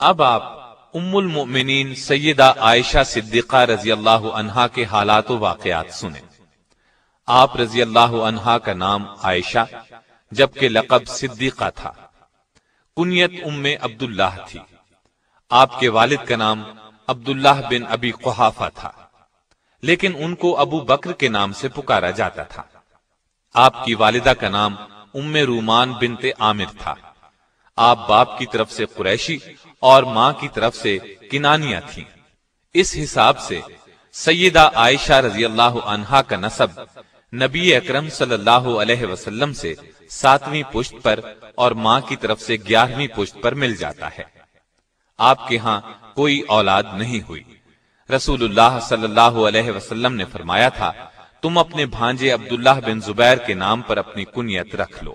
اب آپ ام المؤمنین سیدہ عائشہ صدیقہ رضی اللہ عنہا کے حالات و واقعات سنیں۔ آپ رضی اللہ عنہا کا نام عائشہ، جبکہ لقب صدیقہ تھا۔ کنیت ام عبداللہ تھی۔ آپ کے والد کا نام عبداللہ بن ابی قحافہ تھا۔ لیکن ان کو ابو بکر کے نام سے پکارا جاتا تھا۔ آپ کی والدہ کا نام ام رومان بنت عامر تھا۔ آپ باپ کی طرف سے قریشی اور ماں کی طرف سے کنانیہ تھیں۔ اس حساب سے سیدہ عائشہ رضی اللہ عنہا کا نصب نبی اکرم صلی اللہ علیہ وسلم سے ساتویں پشت پر اور ماں کی طرف سے گیارہویں پشت پر مل جاتا ہے۔ آپ کے ہاں کوئی اولاد نہیں ہوئی۔ رسول اللہ صلی اللہ علیہ وسلم نے فرمایا تھا، تم اپنے بھانجے عبداللہ بن زبیر کے نام پر اپنی کنیت رکھ لو۔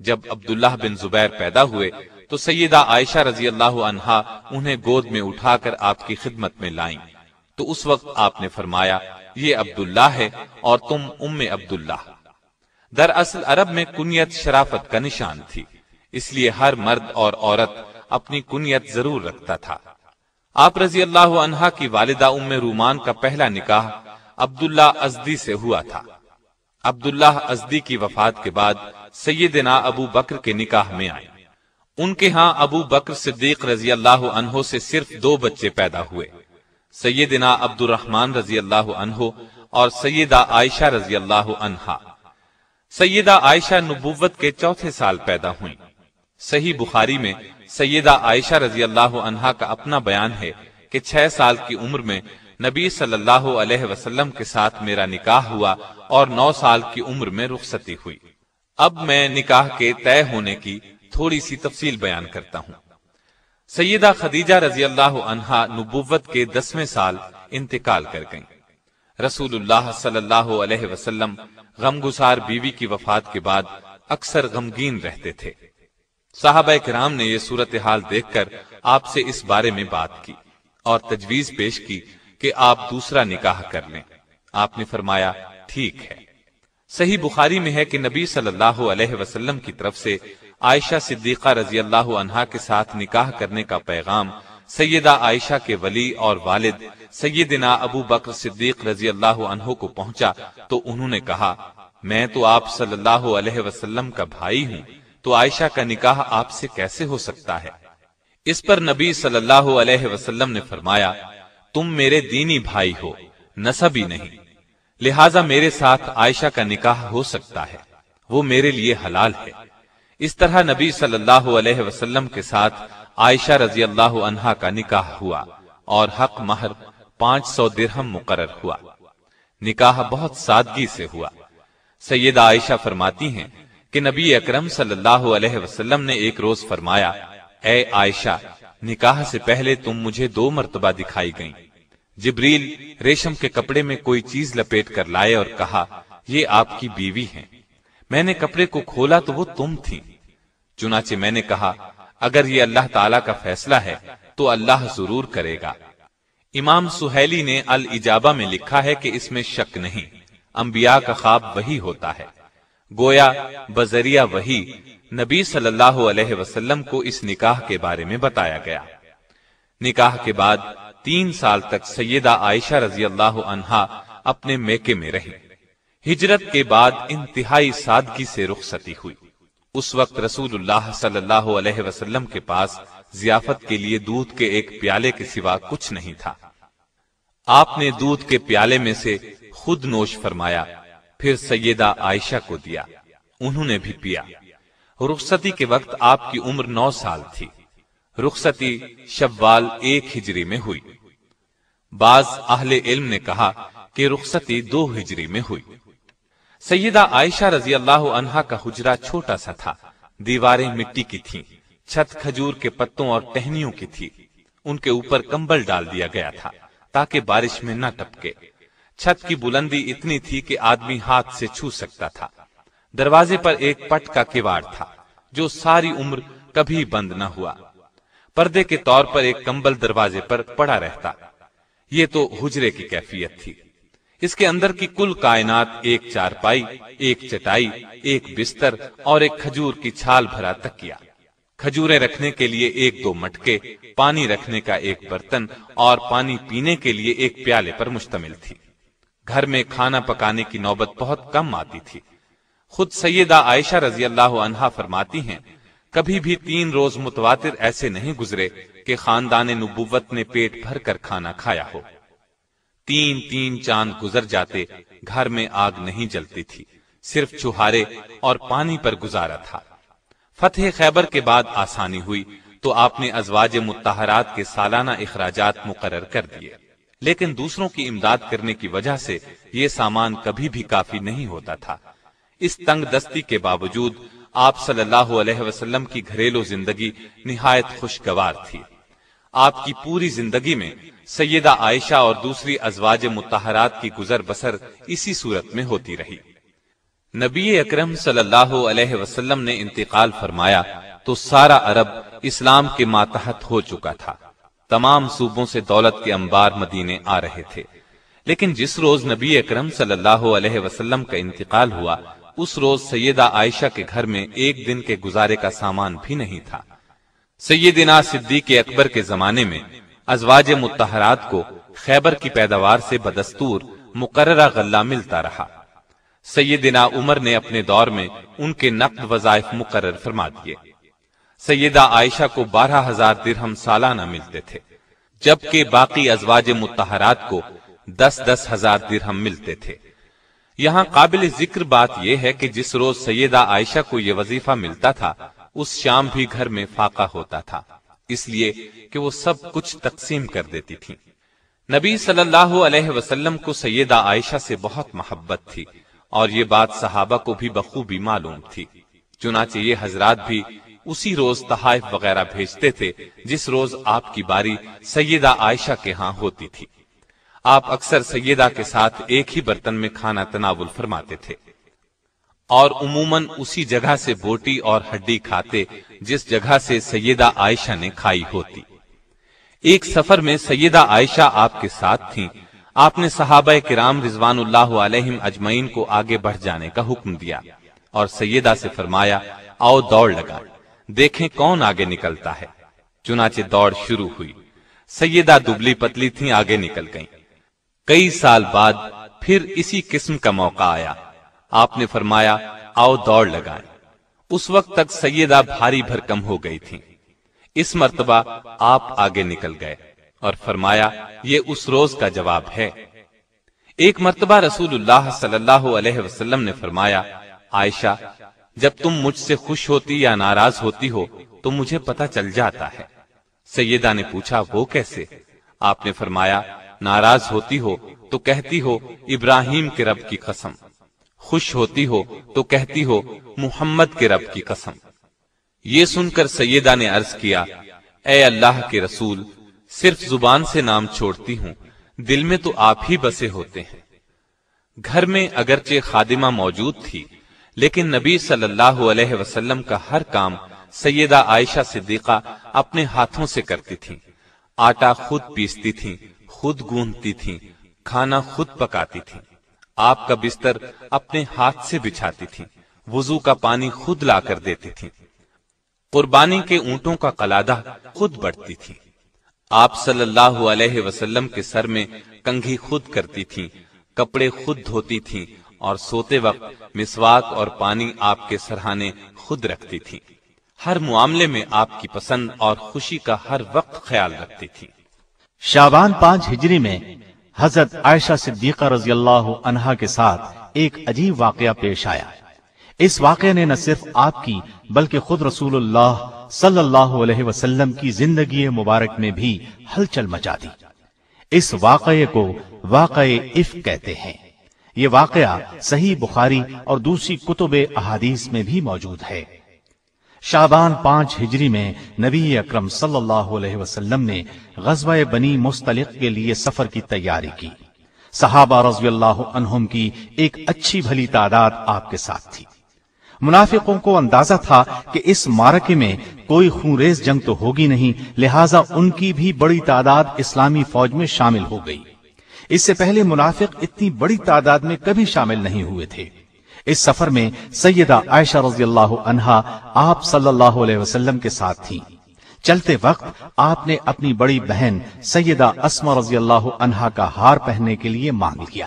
جب عبداللہ بن زبیر پیدا ہوئے تو سیدہ عائشہ رضی اللہ عنہا انہیں گود میں اٹھا کر آپ کی خدمت میں لائیں۔ تو اس وقت آپ نے فرمایا، یہ عبداللہ ہے اور تم ام عبداللہ۔ دراصل عرب میں کنیت شرافت کا نشان تھی، اس لیے ہر مرد اور عورت اپنی کنیت ضرور رکھتا تھا۔ آپ رضی اللہ عنہا کی والدہ ام رومان کا پہلا نکاح عبداللہ ازدی سے ہوا تھا۔ عبداللہ ازدی کی وفات کے بعد سیدنا ابو بکر کے نکاح میں آئے۔ ان کے ہاں ابو بکر صدیق رضی اللہ عنہ سے صرف دو بچے پیدا ہوئے۔ سیدنا عبد الرحمن رضی اللہ عنہ اور سیدہ عائشہ رضی اللہ عنہا۔ سیدہ عائشہ نبوت کے چوتھے سال پیدا ہوئیں۔ صحیح بخاری میں سیدہ عائشہ رضی اللہ عنہا کا اپنا بیان ہے کہ چھ سال کی عمر میں نبی صلی اللہ علیہ وسلم کے ساتھ میرا نکاح ہوا اور نو سال کی عمر میں رخصتی ہوئی۔ اب میں نکاح کے طے ہونے کی تھوڑی سی تفصیل بیان کرتا ہوں۔ سیدہ خدیجہ رضی اللہ عنہا نبوت کے دسویں سال انتقال کر گئیں۔ رسول اللہ صلی اللہ علیہ وسلم غم گسار بیوی کی وفات کے بعد اکثر غمگین رہتے تھے۔ صحابہ کرام نے یہ صورتحال دیکھ کر آپ سے اس بارے میں بات کی اور تجویز پیش کی کہ آپ دوسرا نکاح کر لیں۔ آپ نے فرمایا، ٹھیک ہے۔ صحیح بخاری میں ہے کہ نبی صلی اللہ علیہ وسلم کی طرف سے عائشہ صدیقہ رضی اللہ عنہا کے ساتھ نکاح کرنے کا پیغام سیدہ عائشہ کے ولی اور والد سیدنا ابو بکر صدیق رضی اللہ عنہ کو پہنچا تو انہوں نے کہا، میں تو آپ صلی اللہ علیہ وسلم کا بھائی ہوں، تو عائشہ کا نکاح آپ سے کیسے ہو سکتا ہے؟ اس پر نبی صلی اللہ علیہ وسلم نے فرمایا، تم میرے دینی بھائی ہو نصبی نہیں، لہذا میرے ساتھ عائشہ کا نکاح ہو سکتا ہے، وہ میرے لیے حلال ہے۔ اس طرح نبی صلی اللہ علیہ وسلم کے ساتھ عائشہ رضی اللہ عنہا کا نکاح ہوا اور حق مہر پانچ سو درہم مقرر ہوا۔ نکاح بہت سادگی سے ہوا۔ سیدہ عائشہ فرماتی ہیں کہ نبی اکرم صلی اللہ علیہ وسلم نے ایک روز فرمایا، اے عائشہ، نکاح سے پہلے تم مجھے دو مرتبہ دکھائی گئیں۔ جبریل ریشم کے کپڑے میں کوئی چیز لپیٹ کر لائے اور کہا، یہ آپ کی بیوی ہیں۔ میں نے کپڑے کو کھولا تو وہ تم تھی چنانچہ میں نے کہا، اگر یہ اللہ تعالی کا فیصلہ ہے، تو اللہ ضرور کرے گا۔ امام سہیلی نے الجابہ میں لکھا ہے کہ اس میں شک نہیں، انبیاء کا خواب وہی ہوتا ہے۔ گویا بذریعہ وہی نبی صلی اللہ علیہ وسلم کو اس نکاح کے بارے میں بتایا گیا۔ نکاح کے بعد تین سال تک سیدہ عائشہ رضی اللہ عنہا اپنے میکے میں رہی۔ ہجرت کے بعد انتہائی سادگی سے رخصتی ہوئی۔ اس وقت رسول اللہ صلی اللہ علیہ وسلم کے پاس ضیافت کے لیے دودھ کے ایک پیالے کے سوا کچھ نہیں تھا۔ آپ نے دودھ کے پیالے میں سے خود نوش فرمایا، پھر سیدہ عائشہ کو دیا۔ انہوں نے بھی پیا۔ رخصتی کے وقت آپ کی عمر نو سال تھی۔ رخصتی شوال ایک ہجری میں ہوئی۔ بعض اہل علم نے کہا کہ رخصتی دو ہجری میں ہوئی۔ سیدہ عائشہ رضی اللہ عنہا کا حجرہ چھوٹا سا تھا۔ دیواریں مٹی کی تھیں، چھت کھجور کے پتوں اور ٹہنیوں کی تھی۔ ان کے اوپر کمبل ڈال دیا گیا تھا تاکہ بارش میں نہ ٹپکے۔ چھت کی بلندی اتنی تھی کہ آدمی ہاتھ سے چھو سکتا تھا۔ دروازے پر ایک پٹ کا کواڑ تھا جو ساری عمر کبھی بند نہ ہوا۔ پردے کے طور پر ایک کمبل دروازے پر پڑا رہتا۔ یہ تو حجرے کی کیفیت تھی۔ اس کے اندر کی کل کائنات ایک چارپائی، ایک چٹائی، ایک بستر اور ایک کھجور کی چھال بھرا تکیا کھجورے رکھنے کے لیے ایک دو مٹکے، پانی رکھنے کا ایک برتن اور پانی پینے کے لیے ایک پیالے پر مشتمل تھی۔ گھر میں کھانا پکانے کی نوبت بہت کم آتی تھی۔ خود سیدہ عائشہ رضی اللہ عنہا فرماتی ہیں، کبھی بھی تین روز متواتر ایسے نہیں گزرے کہ خاندان نبوت نے پیٹ بھر کر کھانا کھایا ہو۔ تین تین چاند گزر جاتے، گھر میں آگ نہیں جلتی تھی، صرف چوہارے اور پانی پر گزارا تھا۔ فتح خیبر کے بعد آسانی ہوئی تو آپ نے ازواج متحرات کے سالانہ اخراجات مقرر کر دیے۔ لیکن دوسروں کی امداد کرنے کی وجہ سے یہ سامان کبھی بھی کافی نہیں ہوتا تھا۔ اس تنگ دستی کے باوجود آپ صلی اللہ علیہ وسلم کی گھریلو زندگی نہایت خوشگوار تھی۔ آپ کی پوری زندگی میں سیدہ عائشہ اور دوسری ازواج متحرات کی گزر بسر اسی صورت میں ہوتی رہی۔ نبی اکرم صلی اللہ علیہ وسلم نے انتقال فرمایا تو سارا عرب اسلام کے ماتحت ہو چکا تھا۔ تمام صوبوں سے دولت کے انبار مدینے آ رہے تھے۔ لیکن جس روز نبی اکرم صلی اللہ علیہ وسلم کا انتقال ہوا، اس روز سیدہ عائشہ کے گھر میں ایک دن کے گزارے کا سامان بھی نہیں تھا۔ سیدنا صدیق اکبر کے زمانے میں ازواج متحرات کو خیبر کی پیداوار سے بدستور مقررہ غلہ ملتا رہا۔ سیدنا عمر نے اپنے دور میں ان کے نقد وظائف مقرر فرما دیے۔ سیدہ عائشہ کو بارہ ہزار درہم سالانہ ملتے تھے، جبکہ باقی ازواج متحرات کو دس دس ہزار درہم ملتے تھے۔ یہاں قابل ذکر بات یہ ہے کہ جس روز سیدہ عائشہ کو یہ وظیفہ ملتا تھا اس شام بھی گھر میں فاقہ ہوتا تھا، اس لیے کہ وہ سب کچھ تقسیم کر دیتی تھی نبی صلی اللہ علیہ وسلم کو سیدہ عائشہ سے بہت محبت تھی، اور یہ بات صحابہ کو بھی بخوبی معلوم تھی۔ چنانچہ یہ حضرات بھی اسی روز تحائف وغیرہ بھیجتے تھے، جس روز آپ کی باری سیدہ عائشہ کے ہاں ہوتی تھی۔ آپ اکثر سیدہ کے ساتھ ایک ہی برتن میں کھانا تناول فرماتے تھے۔ اور عموماً اسی جگہ سے بوٹی اور ہڈی کھاتے جس جگہ سے سیدہ عائشہ نے کھائی ہوتی۔ ایک سفر میں سیدہ عائشہ آپ کے ساتھ تھیں۔ آپ نے صحابہ کرام رضوان اللہ علیہم اجمعین کو آگے بڑھ جانے کا حکم دیا اور سیدہ سے فرمایا، آؤ دوڑ لگا دیکھیں کون آگے نکلتا ہے۔ چنانچہ دوڑ شروع ہوئی۔ سیدہ دبلی پتلی تھی آگے نکل گئیں۔ کئی سال بعد پھر اسی قسم کا موقع آیا۔ آپ نے فرمایا، آؤ دوڑ لگائیں۔ اس وقت تک سیدہ بھاری بھرکم ہو گئی تھی اس مرتبہ آپ آگے نکل گئے اور فرمایا، یہ اس روز کا جواب ہے۔ ایک مرتبہ رسول اللہ صلی اللہ علیہ وسلم نے فرمایا، عائشہ، جب تم مجھ سے خوش ہوتی یا ناراض ہوتی ہو تو مجھے پتا چل جاتا ہے۔ سیدہ نے پوچھا، وہ کیسے؟ آپ نے فرمایا، ناراض ہوتی ہو تو کہتی ہو، ابراہیم کے رب کی قسم۔ خوش ہوتی ہو تو کہتی ہو، محمد کے رب کی قسم. یہ سن کر سیدہ نے عرض کیا، اے اللہ کے رسول، صرف زبان سے نام چھوڑتی ہوں، دل میں تو آپ ہی بسے ہوتے ہیں۔ گھر میں اگرچہ خادمہ موجود تھی، لیکن نبی صلی اللہ علیہ وسلم کا ہر کام سیدہ عائشہ صدیقہ اپنے ہاتھوں سے کرتی تھی آٹا خود پیستی تھی خود گونتی تھی کھانا خود پکاتی تھی آپ کا بستر اپنے ہاتھ سے بچھاتی تھی۔ وضو کا پانی خود لا کر دیتی تھی۔ قربانی کے اونٹوں کا قلادہ خود بڑھتی تھی۔ آپ صلی اللہ علیہ وسلم کے سر میں کنگھی خود کرتی تھی کپڑے خود دھوتی تھی اور سوتے وقت مسواک اور پانی آپ کے سرہانے خود رکھتی تھی۔ ہر معاملے میں آپ کی پسند اور خوشی کا ہر وقت خیال رکھتی تھی۔ شابان پانچ ہجری میں حضرت عائشہ صدیقہ رضی اللہ عنہا کے ساتھ ایک عجیب واقعہ پیش آیا۔ اس واقعے نے نہ صرف آپ کی بلکہ خود رسول اللہ صلی اللہ علیہ وسلم کی زندگی مبارک میں بھی ہلچل مچا دی۔ اس واقعے کو واقع اف کہتے ہیں۔ یہ واقعہ صحیح بخاری اور دوسری کتب احادیث میں بھی موجود ہے۔ شابان پانچ ہجری میں نبی اکرم صلی اللہ علیہ وسلم نے غزوہ بنی مستلق کے لیے سفر کی تیاری کی۔ صحابہ رضی اللہ عنہم کی ایک اچھی بھلی تعداد آپ کے ساتھ تھی۔ منافقوں کو اندازہ تھا کہ اس مارکے میں کوئی خونریز جنگ تو ہوگی نہیں، لہٰذا ان کی بھی بڑی تعداد اسلامی فوج میں شامل ہو گئی۔ اس سے پہلے منافق اتنی بڑی تعداد میں کبھی شامل نہیں ہوئے تھے۔ اس سفر میں سیدہ عائشہ رضی اللہ عنہا آپ صلی اللہ علیہ وسلم کے ساتھ تھیں۔ چلتے وقت آپ نے اپنی بڑی بہن سیدہ اسما رضی اللہ عنہا کا ہار پہننے کے لیے مانگ لیا۔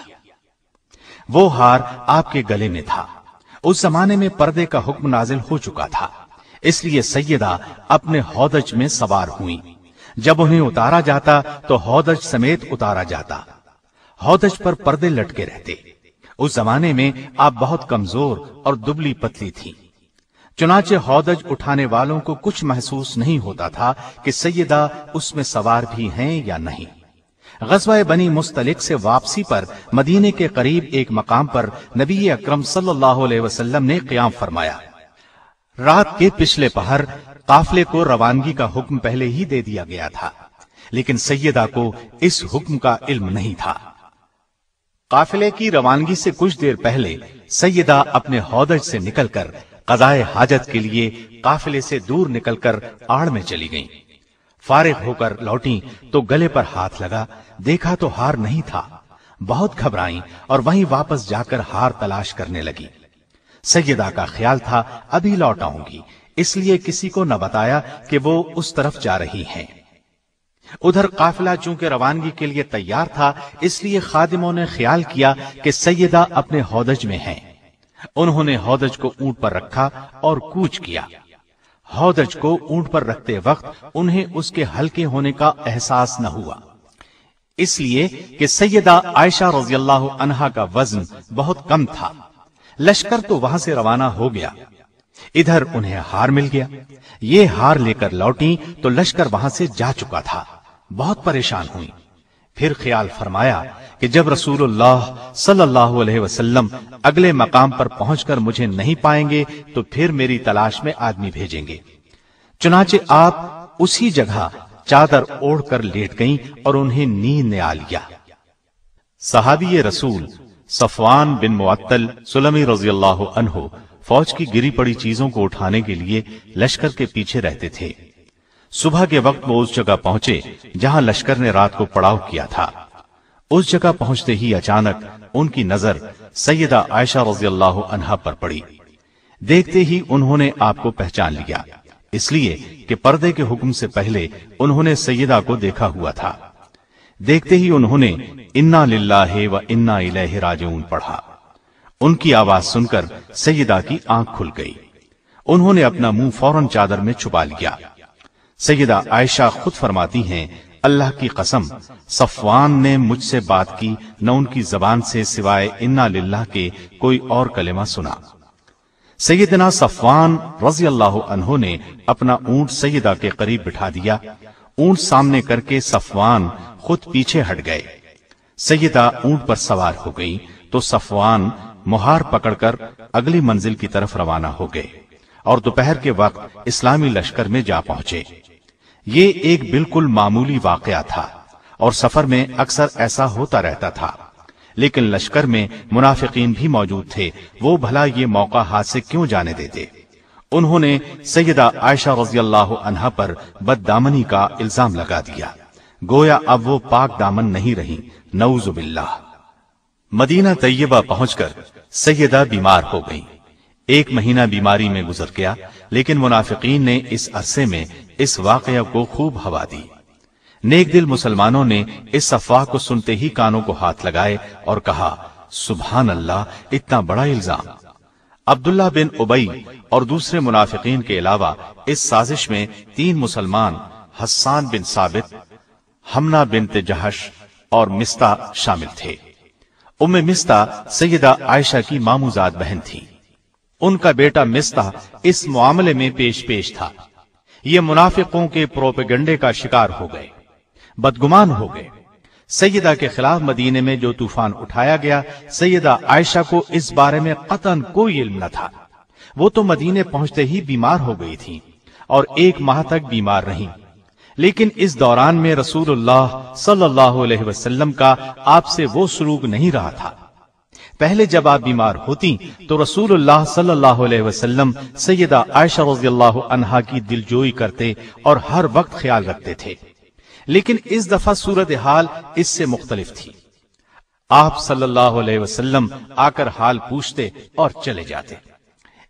وہ ہار آپ کے گلے میں تھا۔ اس زمانے میں پردے کا حکم نازل ہو چکا تھا۔ اس لیے سیدہ اپنے ہودج میں سوار ہوئی جب انہیں اتارا جاتا تو ہودج سمیت اتارا جاتا۔ ہودج پر پردے لٹکے رہتے۔ اس زمانے میں آپ بہت کمزور اور دبلی پتلی تھی چنانچہ ہودج اٹھانے والوں کو کچھ محسوس نہیں ہوتا تھا کہ سیدہ اس میں سوار بھی ہیں یا نہیں۔ غزوہ بنی مستلق سے واپسی پر مدینے کے قریب ایک مقام پر نبی اکرم صلی اللہ علیہ وسلم نے قیام فرمایا۔ رات کے پچھلے پہر قافلے کو روانگی کا حکم پہلے ہی دے دیا گیا تھا، لیکن سیدہ کو اس حکم کا علم نہیں تھا۔ قافلے کی روانگی سے کچھ دیر پہلے سیدہ اپنے ہودج سے نکل کر قضائے حاجت کے لیے قافلے سے دور نکل کر آڑ میں چلی گئیں۔ فارغ ہو کر لوٹی تو گلے پر ہاتھ لگا، دیکھا تو ہار نہیں تھا۔ بہت گھبرائیں اور وہیں واپس جا کر ہار تلاش کرنے لگی سیدہ کا خیال تھا، ابھی لوٹ آؤں گی، اس لیے کسی کو نہ بتایا کہ وہ اس طرف جا رہی ہیں۔ ادھر قافلہ چونکہ روانگی کے لیے تیار تھا، اس لیے خادموں نے خیال کیا کہ سیدہ اپنے ہودج میں ہیں۔ انہوں نے ہودج کو اونٹ پر رکھا اور کوچ کیا۔ ہودج کو اونٹ پر رکھتے وقت انہیں اس کے ہلکے ہونے کا احساس نہ ہوا۔ اس لیے کہ سیدہ عائشہ رضی اللہ عنہا کا وزن بہت کم تھا۔ لشکر تو وہاں سے روانہ ہو گیا۔ ادھر انہیں ہار مل گیا۔ یہ ہار لے کر لوٹی تو لشکر وہاں سے جا چکا تھا۔ بہت پریشان ہوئی پھر خیال فرمایا کہ جب رسول اللہ صلی اللہ علیہ وسلم اگلے مقام پر پہنچ کر مجھے نہیں پائیں گے تو پھر میری تلاش میں آدمی بھیجیں گے۔ چنانچہ آپ اسی جگہ چادر اوڑھ کر لیٹ گئیں اور انہیں نیند نے آ لیا۔ صحابی رسول صفوان بن معطل سلمی رضی اللہ عنہ فوج کی گری پڑی چیزوں کو اٹھانے کے لیے لشکر کے پیچھے رہتے تھے۔ صبح کے وقت وہ اس جگہ پہنچے جہاں لشکر نے رات کو پڑاؤ کیا تھا۔ اس جگہ پہنچتے ہی اچانک ان کی نظر سیدہ عائشہ رضی اللہ عنہا پر پڑی۔ دیکھتے ہی انہوں نے آپ کو پہچان لیا۔ اس لیے کہ پردے کے حکم سے پہلے انہوں نے سیدہ کو دیکھا ہوا تھا۔ دیکھتے ہی انہوں نے انا للہ و انا الیہ راجعون پڑھا۔ ان کی آواز سن کر سیدہ کی آنکھ کھل گئی۔ انہوں نے اپنا منہ فوراً چادر میں چھپا لیا۔ سیدہ عائشہ خود فرماتی ہیں، اللہ کی قسم، صفوان نے مجھ سے بات کی، نہ ان کی زبان سے سوائے انا للہ کے کوئی اور کلمہ سنا۔ سیدنا صفوان رضی اللہ عنہ نے اپنا اونٹ سیدہ کے قریب بٹھا دیا۔ اونٹ سامنے کر کے صفوان خود پیچھے ہٹ گئے۔ سیدہ اونٹ پر سوار ہو گئی تو صفوان مہار پکڑ کر اگلی منزل کی طرف روانہ ہو گئے۔ اور دوپہر کے وقت اسلامی لشکر میں جا پہنچے۔ یہ ایک بالکل معمولی واقعہ تھا اور سفر میں اکثر ایسا ہوتا رہتا تھا۔ لیکن لشکر میں منافقین بھی موجود تھے۔ وہ بھلا یہ موقع ہاتھ سے کیوں جانے دیتے؟ انہوں نے سیدہ عائشہ رضی اللہ عنہا پر بد دامنی کا الزام لگا دیا۔ گویا اب وہ پاک دامن نہیں رہی۔ نعوذ باللہ۔ مدینہ طیبہ پہنچ کر سیدہ بیمار ہو گئی ایک مہینہ بیماری میں گزر گیا، لیکن منافقین نے اس عرصے میں اس واقعہ کو خوب ہوا دی۔ نیک دل مسلمانوں نے اس افواہ کو سنتے ہی کانوں کو ہاتھ لگائے اور کہا، سبحان اللہ، اتنا بڑا الزام۔ عبداللہ بن ابئی اور دوسرے منافقین کے علاوہ اس سازش میں تین مسلمان، حسان بن ثابت ہمنا بن تجہش اور مستا شامل تھے۔ ام مستا سیدہ عائشہ کی ماموزاد بہن تھی ان کا بیٹا مستا اس معاملے میں پیش پیش تھا۔ یہ منافقوں کے پروپیگنڈے کا شکار ہو گئے، بدگمان ہو گئے۔ سیدہ کے خلاف مدینے میں جو طوفان اٹھایا گیا، سیدہ عائشہ کو اس بارے میں قطن کوئی علم نہ تھا۔ وہ تو مدینے پہنچتے ہی بیمار ہو گئی تھی اور ایک ماہ تک بیمار رہی لیکن اس دوران میں رسول اللہ صلی اللہ علیہ وسلم کا آپ سے وہ سلوک نہیں رہا تھا۔ پہلے جب آپ بیمار ہوتی تو رسول اللہ صلی اللہ علیہ وسلم سیدہ عائشہ رضی اللہ عنہا کی دل جوئی کرتے اور ہر وقت خیال رکھتے تھے۔ لیکن اس دفعہ صورت حال اس سے مختلف تھی۔ آپ صلی اللہ علیہ وسلم آ کر حال پوچھتے اور چلے جاتے۔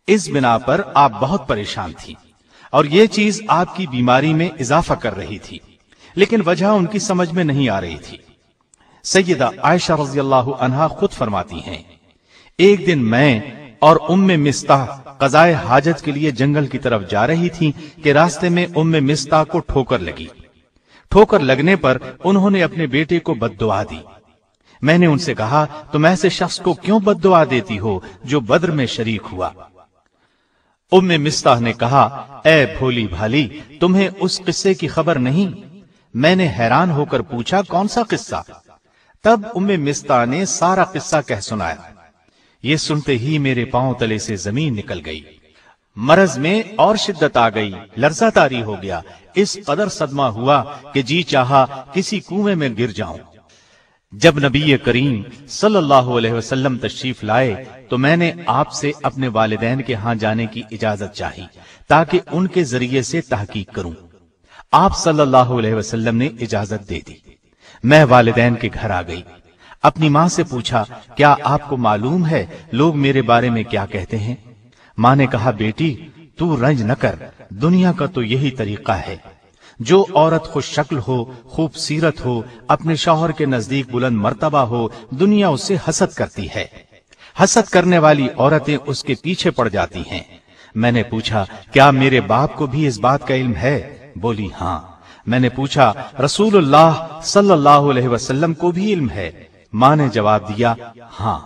اس بنا پر آپ بہت پریشان تھی اور یہ چیز آپ کی بیماری میں اضافہ کر رہی تھی۔ لیکن وجہ ان کی سمجھ میں نہیں آ رہی تھی۔ سیدہ عائشہ رضی اللہ عنہا خود فرماتی ہیں، ایک دن میں اور ام مستہ قضائے حاجت کے لیے جنگل کی طرف جا رہی تھی کہ راستے میں ام مستہ کو ٹھوکر لگی۔ ٹھوکر لگنے پر انہوں نے اپنے بیٹے کو بد دعا دی۔ میں نے ان سے کہا، تم ایسے شخص کو کیوں بد دعا دیتی ہو جو بدر میں شریک ہوا؟ ام مستہ نے کہا، اے بھولی بھالی، تمہیں اس قصے کی خبر نہیں؟ میں نے حیران ہو کر پوچھا، کون سا قصہ؟ تب ام مستا نے سارا قصہ کہہ سنایا۔ یہ سنتے ہی میرے پاؤں تلے سے زمین نکل گئی۔ مرض میں اور شدت آ گئی، لرزہ تاری ہو گیا۔ اس قدر صدمہ ہوا کہ جی چاہا کسی کنویں میں گر جاؤں۔ جب نبی کریم صلی اللہ علیہ وسلم تشریف لائے تو میں نے آپ سے اپنے والدین کے ہاں جانے کی اجازت چاہی تاکہ ان کے ذریعے سے تحقیق کروں۔ آپ صلی اللہ علیہ وسلم نے اجازت دے دی۔ میں والدین کے گھر آ گئی۔ اپنی ماں سے پوچھا، کیا آپ کو معلوم ہے لوگ میرے بارے میں کیا کہتے ہیں؟ ماں نے کہا، بیٹی، تو رنج نہ کر، دنیا کا تو یہی طریقہ ہے۔ جو عورت خوش شکل ہو خوبصیرت ہو، اپنے شوہر کے نزدیک بلند مرتبہ ہو، دنیا اس سے حسد کرتی ہے۔ حسد کرنے والی عورتیں اس کے پیچھے پڑ جاتی ہیں۔ میں نے پوچھا، کیا میرے باپ کو بھی اس بات کا علم ہے؟ بولی ہاں۔ میں نے پوچھا، رسول اللہ صلی اللہ علیہ وسلم کو بھی علم ہے؟ ماں نے جواب دیا ہاں۔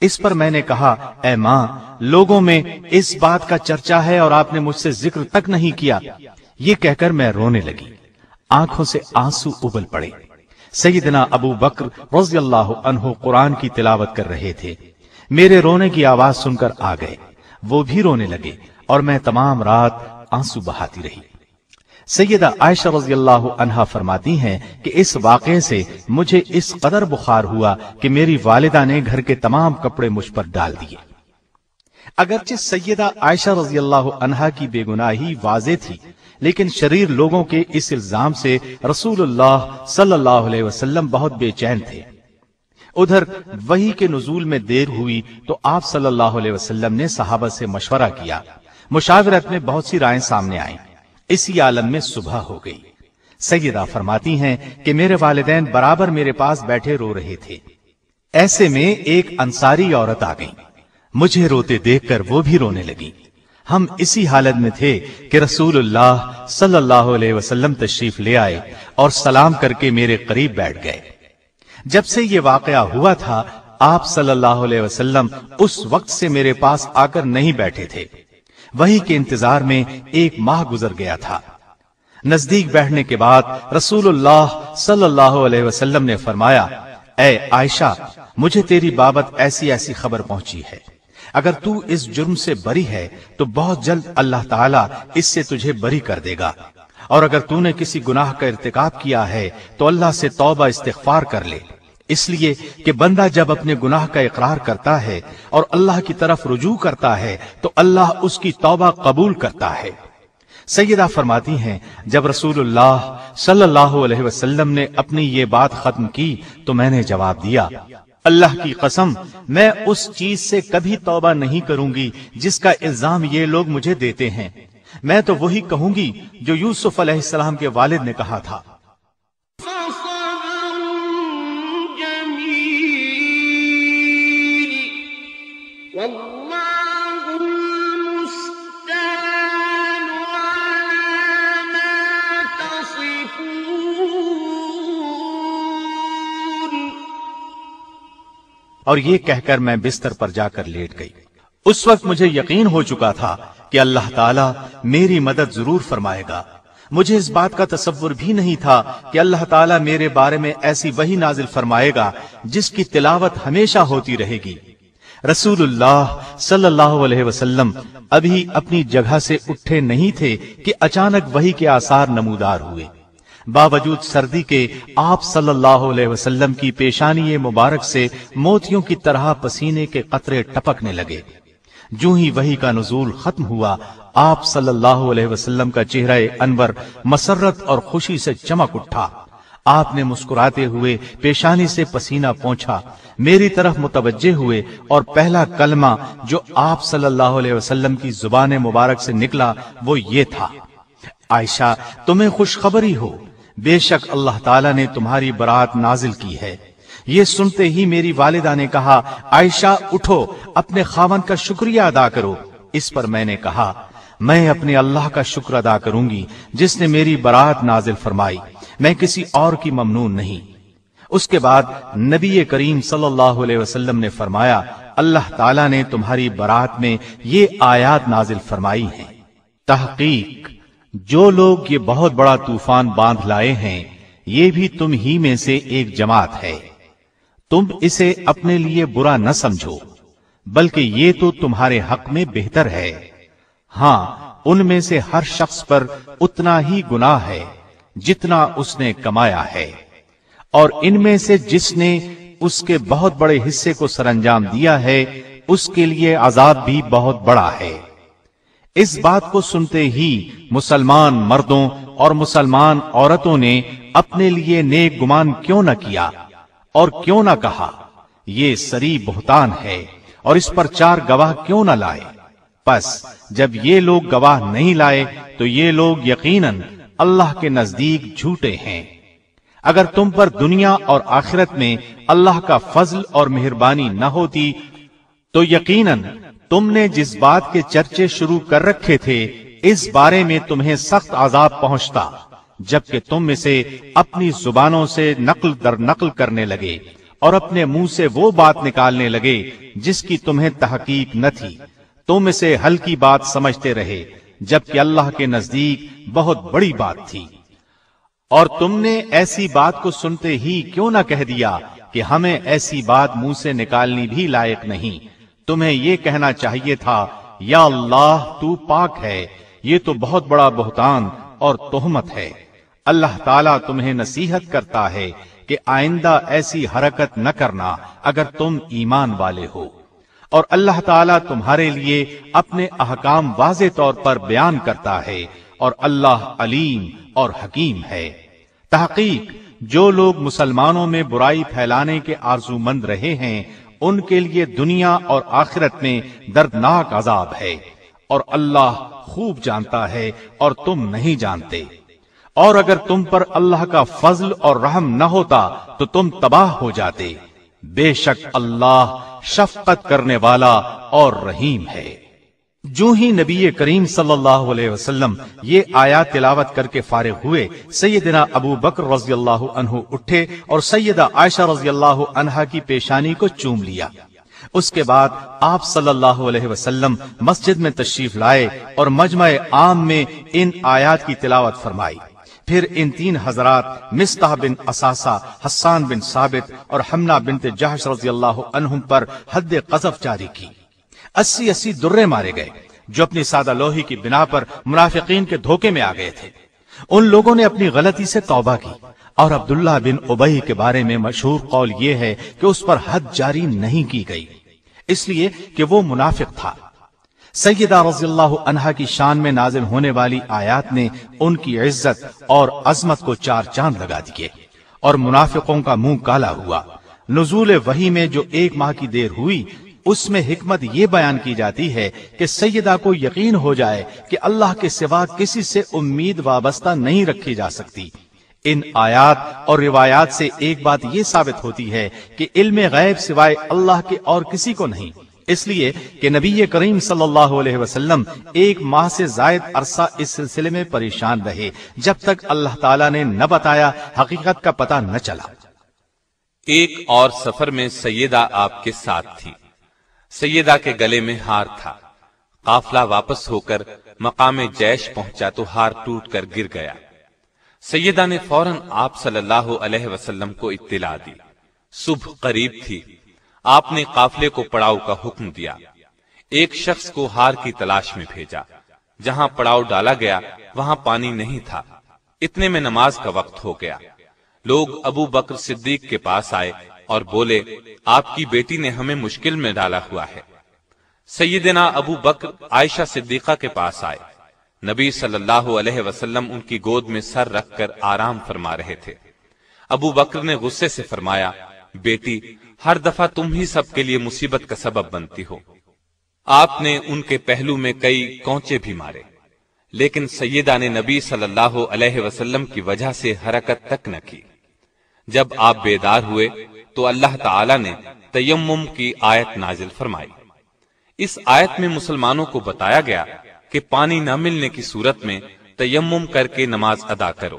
اس پر میں نے کہا، اے ماں، لوگوں میں اس بات کا چرچا ہے اور آپ نے مجھ سے ذکر تک نہیں کیا۔ یہ کہہ کر میں رونے لگی۔ آنکھوں سے آنسو ابل پڑے۔ سیدنا ابو بکر رضی اللہ عنہ قرآن کی تلاوت کر رہے تھے۔ میرے رونے کی آواز سن کر آ گئے۔ وہ بھی رونے لگے اور میں تمام رات آنسو بہاتی رہی۔ سیدہ عائشہ رضی اللہ عنہا فرماتی ہیں کہ اس واقعے سے مجھے اس قدر بخار ہوا کہ میری والدہ نے گھر کے تمام کپڑے مجھ پر ڈال دیے۔ اگرچہ سیدہ عائشہ رضی اللہ عنہا کی بے گناہی واضح تھی، لیکن شریر لوگوں کے اس الزام سے رسول اللہ صلی اللہ علیہ وسلم بہت بے چین تھے۔ ادھر وہی کے نزول میں دیر ہوئی تو آپ صلی اللہ علیہ وسلم نے صحابہ سے مشورہ کیا، مشاورت میں بہت سی رائیں سامنے آئیں۔ اسی عالم میں صبح ہو گئی۔ سیدہ فرماتی ہیں کہ میرے والدین برابر میرے پاس بیٹھے رو رہے تھے۔ ایسے میں ایک انصاری عورت آ گئی۔ مجھے روتے دیکھ کر وہ بھی رونے لگی۔ ہم اسی حالت میں تھے کہ رسول اللہ صلی اللہ علیہ وسلم تشریف لے آئے اور سلام کر کے میرے قریب بیٹھ گئے۔ جب سے یہ واقعہ ہوا تھا، آپ صلی اللہ علیہ وسلم اس وقت سے میرے پاس آ کر نہیں بیٹھے تھے۔ وہی کے انتظار میں ایک ماہ گزر گیا تھا۔ نزدیک بیٹھنے کے بعد رسول اللہ صلی اللہ علیہ وسلم نے فرمایا، اے عائشہ، مجھے تیری بابت ایسی ایسی خبر پہنچی ہے۔ اگر تو اس جرم سے بری ہے، تو بہت جلد اللہ تعالیٰ اس سے تجھے بری کر دے گا۔ اور اگر تو نے کسی گناہ کا ارتکاب کیا ہے، تو اللہ سے توبہ استغفار کر لے۔ اس لیے کہ بندہ جب اپنے گناہ کا اقرار کرتا ہے اور اللہ کی طرف رجوع کرتا ہے، تو اللہ اس کی توبہ قبول کرتا ہے۔ سیدہ فرماتی ہیں، جب رسول اللہ صلی اللہ علیہ وسلم نے اپنی یہ بات ختم کی، تو میں نے جواب دیا، اللہ کی قسم، میں اس چیز سے کبھی توبہ نہیں کروں گی جس کا الزام یہ لوگ مجھے دیتے ہیں۔ میں تو وہی کہوں گی جو یوسف علیہ السلام کے والد نے کہا تھا۔ اور یہ کہہ کر میں بستر پر جا کر لیٹ گئی۔ اس وقت مجھے یقین ہو چکا تھا کہ اللہ تعالیٰ میری مدد ضرور فرمائے گا۔ مجھے اس بات کا تصور بھی نہیں تھا کہ اللہ تعالیٰ میرے بارے میں ایسی وہی نازل فرمائے گا جس کی تلاوت ہمیشہ ہوتی رہے گی۔ رسول اللہ صلی اللہ علیہ وسلم ابھی اپنی جگہ سے اٹھے نہیں تھے کہ اچانک وہی کے آثار نمودار ہوئے۔ باوجود سردی کے آپ صلی اللہ علیہ وسلم کی پیشانی مبارک سے موتیوں کی طرح پسینے کے قطرے ٹپکنے لگے۔ جو ہی وہی کا نزول ختم ہوا، آپ صلی اللہ علیہ وسلم کا چہرہ انور مسرت اور خوشی سے چمک اٹھا۔ آپ نے مسکراتے ہوئے پیشانی سے پسینہ پہنچا میری طرف متوجہ ہوئے اور پہلا کلمہ جو آپ صلی اللہ علیہ وسلم کی زبان مبارک سے نکلا وہ یہ تھا۔ عائشہ، تمہیں خوشخبری ہو۔ بے شک اللہ تعالیٰ نے تمہاری برات نازل کی ہے۔ یہ سنتے ہی میری والدہ نے کہا، عائشہ، اٹھو، اپنے خاون کا شکریہ ادا کرو۔ اس پر میں نے کہا، میں اپنے اللہ کا شکر ادا کروں گی، جس نے میری برات نازل فرمائی۔ میں کسی اور کی ممنون نہیں۔ اس کے بعد نبی کریم صلی اللہ علیہ وسلم نے فرمایا، اللہ تعالیٰ نے تمہاری برات میں یہ آیات نازل فرمائی ہیں۔ تحقیق، جو لوگ یہ بہت بڑا طوفان باندھ لائے ہیں، یہ بھی تم ہی میں سے ایک جماعت ہے۔ تم اسے اپنے لیے برا نہ سمجھو، بلکہ یہ تو تمہارے حق میں بہتر ہے۔ ہاں ان میں سے ہر شخص پر اتنا ہی گناہ ہے۔ جتنا اس نے کمایا ہے۔ اور ان میں سے جس نے اس کے بہت بڑے حصے کو سر انجام دیا ہے، اس کے لیے عذاب بھی بہت بڑا ہے۔ اس بات کو سنتے ہی مسلمان مردوں اور مسلمان عورتوں نے اپنے لیے نیک گمان کیوں نہ کیا اور کیوں نہ کہا، یہ سری بہتان ہے اور اس پر چار گواہ کیوں نہ لائے۔ پس جب یہ لوگ گواہ نہیں لائے تو یہ لوگ یقیناً اللہ کے نزدیک جھوٹے ہیں۔ اگر تم پر دنیا اور آخرت میں اللہ کا فضل اور مہربانی نہ ہوتی، تو یقیناً تم نے جس بات کے چرچے شروع کر رکھے تھے، اس بارے میں تمہیں سخت عذاب پہنچتا، جبکہ تم اسے اپنی زبانوں سے نقل در نقل کرنے لگے اور اپنے منہ سے وہ بات نکالنے لگے جس کی تمہیں تحقیق نہ تھی۔ تم اسے ہلکی بات سمجھتے رہے جبکہ اللہ کے نزدیک بہت بڑی بات تھی۔ اور تم نے ایسی بات کو سنتے ہی کیوں نہ کہہ دیا کہ ہمیں ایسی بات منہ سے نکالنی بھی لائق نہیں۔ تمہیں یہ کہنا چاہیے تھا، یا اللہ، تو پاک ہے۔ یہ تو بہت بڑا بہتان اور تہمت ہے۔ اللہ تعالیٰ تمہیں نصیحت کرتا ہے کہ آئندہ ایسی حرکت نہ کرنا اگر تم ایمان والے ہو۔ اور اللہ تعالیٰ تمہارے لیے اپنے احکام واضح طور پر بیان کرتا ہے اور اللہ علیم اور حکیم ہے۔ تحقیق، جو لوگ مسلمانوں میں برائی پھیلانے کے آرزو مند رہے ہیں، ان کے لیے دنیا اور آخرت میں دردناک عذاب ہے۔ اور اللہ خوب جانتا ہے اور تم نہیں جانتے۔ اور اگر تم پر اللہ کا فضل اور رحم نہ ہوتا تو تم تباہ ہو جاتے۔ بے شک اللہ شفقت کرنے والا اور رحیم ہے۔ جو ہی نبی کریم صلی اللہ علیہ وسلم یہ آیات تلاوت کر کے فارغ ہوئے، سیدنا ابو بکر رضی اللہ عنہ اٹھے اور سیدہ عائشہ رضی اللہ عنہ کی پیشانی کو چوم لیا۔ اس کے بعد آپ صلی اللہ علیہ وسلم مسجد میں تشریف لائے اور مجمع عام میں ان آیات کی تلاوت فرمائی۔ پھر ان تین حضرات مستح بن اساسا حسان بن ثابت اور حملہ بنت جہش رضی اللہ عنہم پر حد قذف جاری کی۔ اسی اسی درے مارے گئے جو اپنی سادہ لوہی کی بنا پر منافقین کے دھوکے میں آ گئے تھے۔ ان لوگوں نے اپنی غلطی سے توبہ کی۔ اور عبداللہ بن ابئی کے بارے میں مشہور قول یہ ہے کہ اس پر حد جاری نہیں کی گئی۔ اس لیے کہ وہ منافق تھا۔ سیدہ رضی اللہ عنہا کی شان میں نازل ہونے والی آیات نے ان کی عزت اور عظمت کو چار چاند لگا دیے اور منافقوں کا منہ کالا ہوا۔ نزول وحی میں جو ایک ماہ کی دیر ہوئی، اس میں حکمت یہ بیان کی جاتی ہے کہ سیدہ کو یقین ہو جائے کہ اللہ کے سوا کسی سے امید وابستہ نہیں رکھی جا سکتی۔ ان آیات اور روایات سے ایک بات یہ ثابت ہوتی ہے کہ علم غیب سوائے اللہ کے اور کسی کو نہیں۔ اس لیے کہ نبی کریم صلی اللہ علیہ وسلم ایک ماہ سے زائد عرصہ اس سلسلے میں پریشان رہے جب تک اللہ تعالیٰ نے نہ بتایا حقیقت کا پتہ نہ چلا۔ ایک اور سفر میں سیدہ آپ کے ساتھ تھی۔ سیدہ کے گلے میں ہار تھا۔ قافلہ واپس ہو کر مقام جیش پہنچا تو ہار ٹوٹ کر گر گیا۔ سیدہ نے فوراً آپ صلی اللہ علیہ وسلم کو اطلاع دی۔ صبح قریب تھی۔ آپ نے قافلے کو پڑاؤ کا حکم دیا۔ ایک شخص کو ہار کی تلاش میں بھیجا۔ جہاں پڑاؤ ڈالا گیا، وہاں پانی نہیں تھا۔ اتنے میں نماز کا وقت ہو گیا۔ لوگ ابو بکر صدیق کے پاس آئے اور بولے، آپ کی بیٹی نے ہمیں مشکل میں ڈالا ہوا ہے۔ سیدنا ابو بکر عائشہ صدیقہ کے پاس آئے۔ نبی صلی اللہ علیہ وسلم ان کی گود میں سر رکھ کر آرام فرما رہے تھے۔ ابو بکر نے غصے سے فرمایا، بیٹی ہر دفعہ تم ہی سب کے لیے مصیبت کا سبب بنتی ہو۔ آپ نے ان کے پہلو میں کئی کونچے بھی مارے، لیکن سیدہ نے نبی صلی اللہ علیہ وسلم کی وجہ سے حرکت تک نہ کی۔ جب آپ بیدار ہوئے تو اللہ تعالی نے تیمم کی آیت نازل فرمائی۔ اس آیت میں مسلمانوں کو بتایا گیا کہ پانی نہ ملنے کی صورت میں تیمم کر کے نماز ادا کرو۔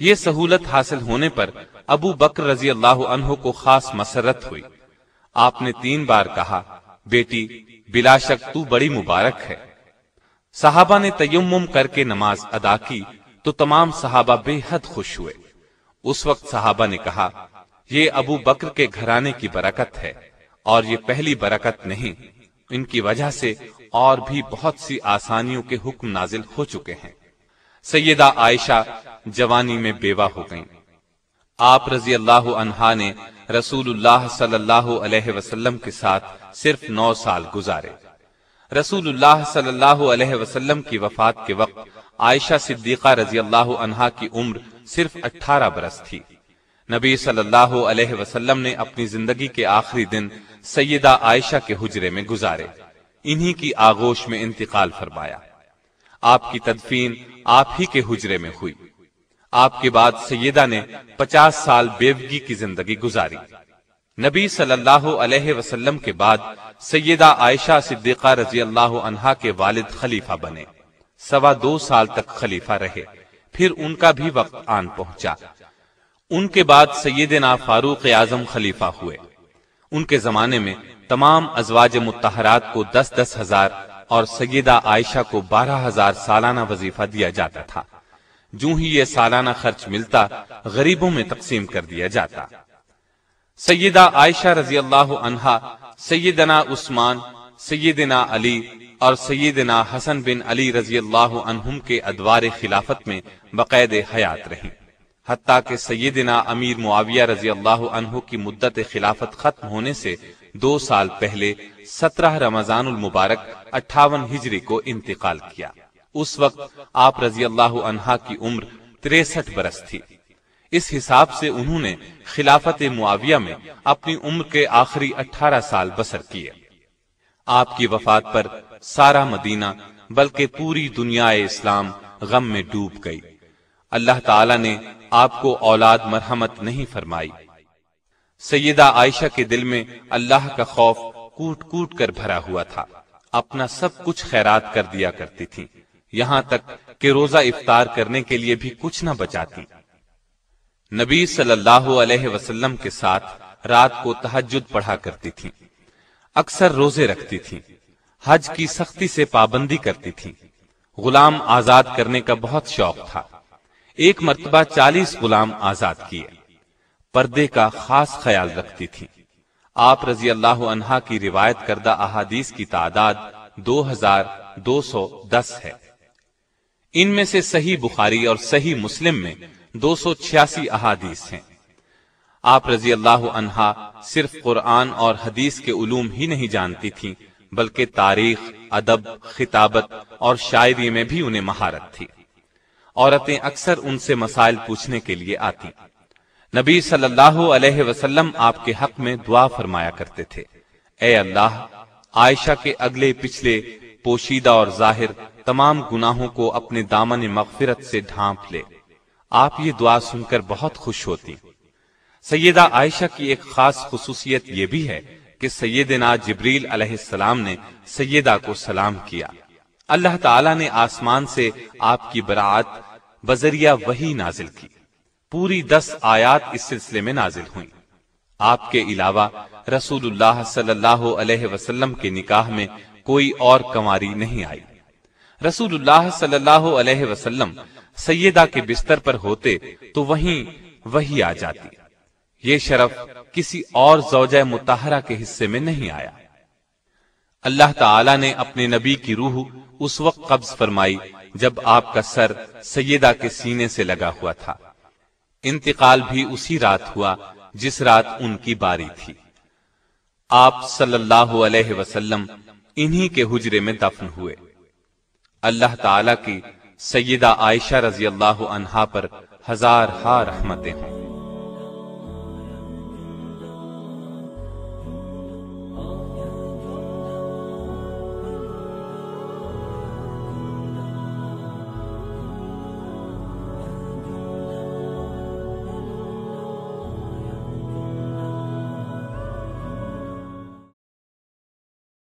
یہ سہولت حاصل ہونے پر ابو بکر رضی اللہ عنہ کو خاص مسرت ہوئی۔ آپ نے تین بار کہا، بیٹی، بلا شک تو بڑی مبارک ہے۔ صحابہ نے تیمم کر کے نماز ادا کی تو تمام صحابہ بے حد خوش ہوئے۔ اس وقت صحابہ نے کہا، یہ ابو بکر کے گھرانے کی برکت ہے اور یہ پہلی برکت نہیں۔ ان کی وجہ سے اور بھی بہت سی آسانیوں کے حکم نازل ہو چکے ہیں۔ سیدہ عائشہ جوانی میں بیوہ ہو گئیں۔ آپ رضی اللہ عنہا نے رسول اللہ صلی اللہ علیہ وسلم کے ساتھ صرف نو سال گزارے۔ رسول اللہ صلی اللہ علیہ وسلم کی وفات کے وقت عائشہ صدیقہ رضی اللہ عنہا کی عمر صرف اٹھارہ برس تھی۔ نبی صلی اللہ علیہ وسلم نے اپنی زندگی کے آخری دن سیدہ عائشہ کے حجرے میں گزارے۔ انہی کی آغوش میں انتقال فرمایا۔ آپ کی تدفین آپ ہی کے حجرے میں ہوئی۔ آپ کے بعد سیدہ نے پچاس سال بیوگی کی زندگی گزاری۔ نبی صلی اللہ علیہ وسلم کے بعد سیدہ عائشہ صدیقہ رضی اللہ عنہا کے والد خلیفہ بنے۔ سوا دو سال تک خلیفہ رہے۔ پھر ان کا بھی وقت آن پہنچا۔ ان کے بعد سیدنا فاروق اعظم خلیفہ ہوئے۔ ان کے زمانے میں تمام ازواج متحرات کو دس دس ہزار اور سیدہ عائشہ کو بارہ ہزار سالانہ وظیفہ دیا جاتا تھا۔ جو ہی یہ سالانہ خرچ ملتا، غریبوں میں تقسیم کر دیا جاتا۔ سیدہ عائشہ رضی اللہ عنہا، سیدنا عثمان، سیدنا علی اور سیدنا حسن بن علی رضی اللہ عنہم کے ادوار خلافت میں بقید حیات رہی حتیٰ کہ سیدنا امیر معاویہ رضی اللہ عنہ کی مدت خلافت ختم ہونے سے دو سال پہلے سترہ رمضان المبارک اٹھاون ہجری کو انتقال کیا۔ اس وقت آپ رضی اللہ عنہ کی عمر تریسٹھ برس تھی۔ اس حساب سے انہوں نے خلافت معاویہ میں اپنی عمر کے آخری اٹھارہ سال بسر کیے۔ آپ کی وفات پر سارا مدینہ بلکہ پوری دنیا اسلام غم میں ڈوب گئی۔ اللہ تعالی نے آپ کو اولاد مرحمت نہیں فرمائی۔ سیدہ عائشہ کے دل میں اللہ کا خوف کوٹ کوٹ کر بھرا ہوا تھا۔ اپنا سب کچھ خیرات کر دیا کرتی تھی یہاں تک کہ روزہ افطار کرنے کے لیے بھی کچھ نہ بچاتی۔ نبی صلی اللہ علیہ وسلم کے ساتھ رات کو تحجد پڑھا کرتی تھی اکثر روزے رکھتی تھی حج کی سختی سے پابندی کرتی تھی غلام آزاد کرنے کا بہت شوق تھا۔ ایک مرتبہ چالیس غلام آزاد کیے۔ پردے کا خاص خیال رکھتی تھی آپ رضی اللہ عنہا کی روایت کردہ احادیث کی تعداد دو ہزار دو سو دس ہے۔ ان میں سے صحیح بخاری اور صحیح مسلم میں دو سو چھیاسی احادیث ہیں۔ آپ رضی اللہ عنہا صرف قرآن اور حدیث کے علوم ہی نہیں جانتی تھی بلکہ تاریخ، ادب، خطابت اور شاعری میں بھی انہیں مہارت تھی۔ عورتیں اکثر ان سے مسائل پوچھنے کے لیے آتی۔ نبی صلی اللہ علیہ وسلم آپ کے حق میں دعا فرمایا کرتے تھے۔ اے اللہ، عائشہ کے اگلے پچھلے، پوشیدہ اور ظاہر تمام گناہوں کو اپنے دامن مغفرت سے ڈھانپ لے۔ آپ یہ دعا سن کر بہت خوش ہوتی۔ سیدہ عائشہ کی ایک خاص خصوصیت یہ بھی ہے کہ سیدنا جبریل علیہ السلام نے سیدہ کو سلام کیا۔ اللہ تعالی نے آسمان سے آپ کی برات بذریعہ وہی نازل کی۔ پوری دس آیات اس سلسلے میں نازل ہوئیں۔ آپ کے علاوہ رسول اللہ صلی اللہ علیہ وسلم کے نکاح میں کوئی اور کماری نہیں آئی۔ رسول اللہ صلی اللہ علیہ وسلم سیدہ کے بستر پر ہوتے تو وہیں وہی آ جاتی۔ یہ شرف کسی اور زوجہ متحرہ کے حصے میں نہیں آیا۔ اللہ تعالی نے اپنے نبی کی روح اس وقت قبض فرمائی جب آپ کا سر سیدہ کے سینے سے لگا ہوا تھا۔ انتقال بھی اسی رات ہوا جس رات ان کی باری تھی۔ آپ صلی اللہ علیہ وسلم انہی کے حجرے میں دفن ہوئے۔ اللہ تعالی کی سیدہ عائشہ رضی اللہ عنہا پر ہزار ہا رحمتیں ہوں۔